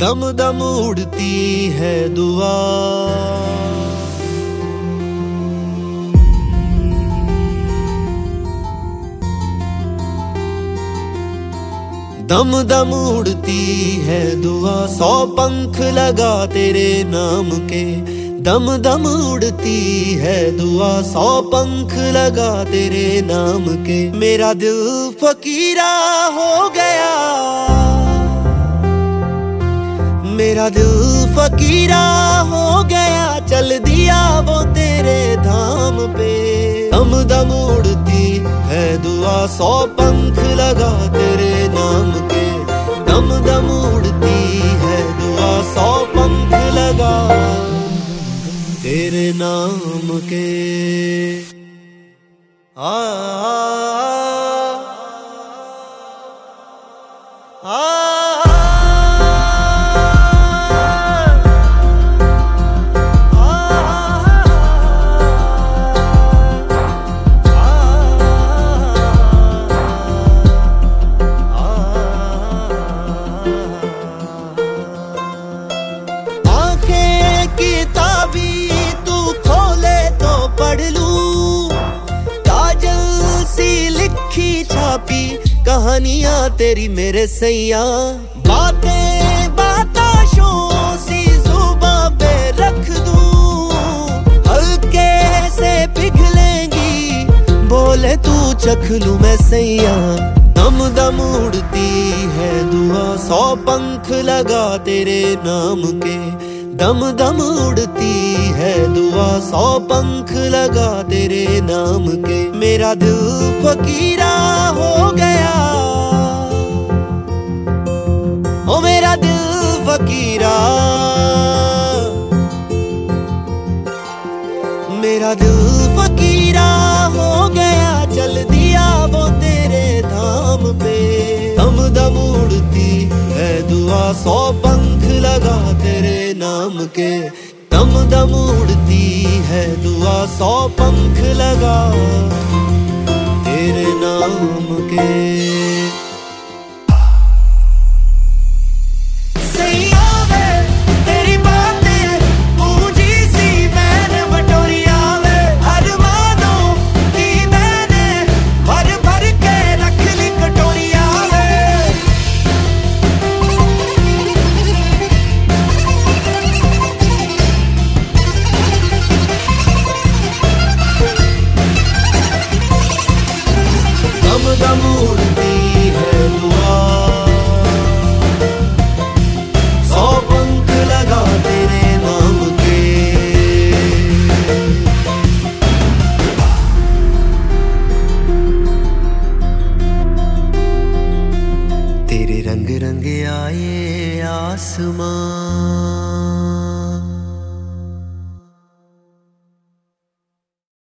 दम दम उड़ती है दुआ। दम दम उड़ती है दुआ, सौ पंख लगा तेरे नाम के। दम दम उड़ती है दुआ, सौ पंख लगा तेरे नाम के। मेरा दिल फकीरा हो गया। मेरा दिल फकीरा हो गया चल दिया वो तेरे धाम पे दम दम उड़ती है दुआ सौ पंख लगा तेरे नाम के दम दम उड़ती है दुआ सौ पंख लगा तेरे नाम के आ, आ, आ, आ, आ कहानियाँ तेरी मेरे सैया। बातें बाताशों सी जुबा पे रख दूँ। हल्के से पिघलेंगी, बोले तू चख लू मैं सैया। दम दम उड़ती है दुआ, सौ पंख लगा तेरे नाम के। दम दम उड़ती है दुआ, सौ पंख लगा तेरे नाम के। मेरा दिल फकीरा हो सौ पंख लगा तेरे नाम के। दम दम उड़ती है दुआ, सौ पंख लगा तेरे नाम के। आसमां।